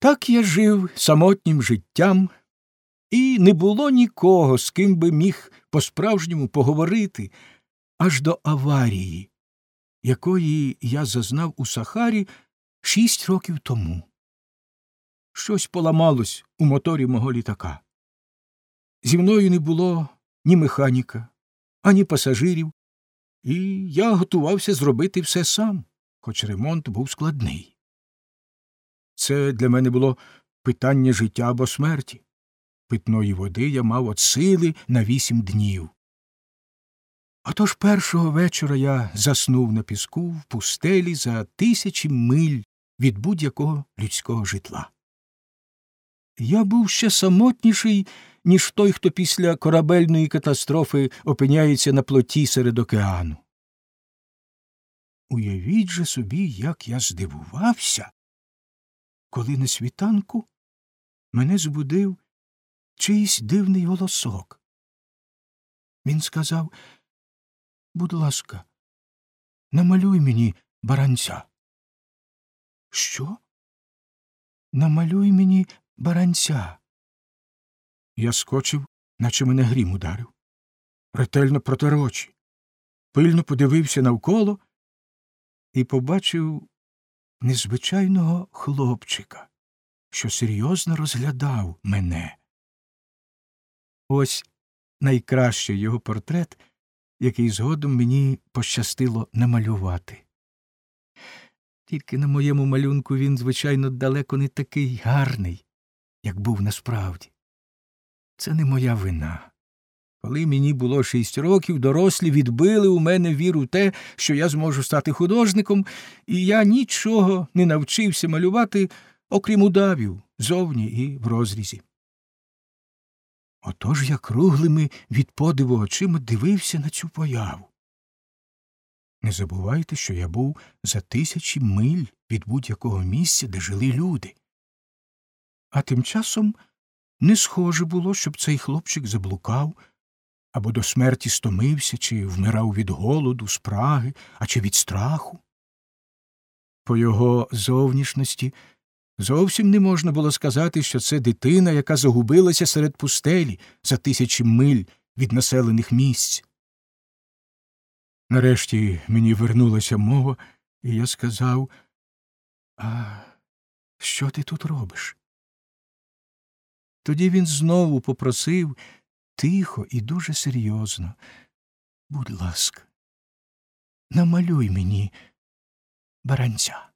Так я жив самотнім життям, і не було нікого, з ким би міг по справжньому поговорити аж до аварії, якої я зазнав у Сахарі шість років тому. Щось поламалось у моторі мого літака. Зі мною не було ні механіка, ані пасажирів, і я готувався зробити все сам, хоч ремонт був складний. Це для мене було питання життя або смерті. Питної води я мав от сили на вісім днів. Отож першого вечора я заснув на піску в пустелі за тисячі миль від будь-якого людського житла. Я був ще самотніший, ніж той, хто після корабельної катастрофи опиняється на плоті серед океану. Уявіть же собі, як я здивувався, коли на світанку мене збудив чийсь дивний голосок. Він сказав Будь ласка, намалюй мені баранця. Що? Намалюй мені баранця. Я скочив, наче мене грім ударив. Ретельно протер очі, пильно подивився навколо і побачив незвичайного хлопчика, що серйозно розглядав мене. Ось найкращий його портрет, який згодом мені пощастило намалювати. Тільки на моєму малюнку він, звичайно, далеко не такий гарний, як був насправді. Це не моя вина. Коли мені було шість років, дорослі відбили у мене віру в те, що я зможу стати художником, і я нічого не навчився малювати, окрім удавів, зовні і в розрізі. Отож я круглими від подиву очима дивився на цю появу. Не забувайте, що я був за тисячі миль від будь-якого місця, де жили люди. А тим часом не схоже було, щоб цей хлопчик заблукав або до смерті стомився, чи вмирав від голоду, спраги, а чи від страху. По його зовнішності зовсім не можна було сказати, що це дитина, яка загубилася серед пустелі за тисячі миль від населених місць. Нарешті мені вернулася мова, і я сказав А що ти тут робиш? Тоді він знову попросив тихо і дуже серйозно Будь ласка, намалюй мені баранця.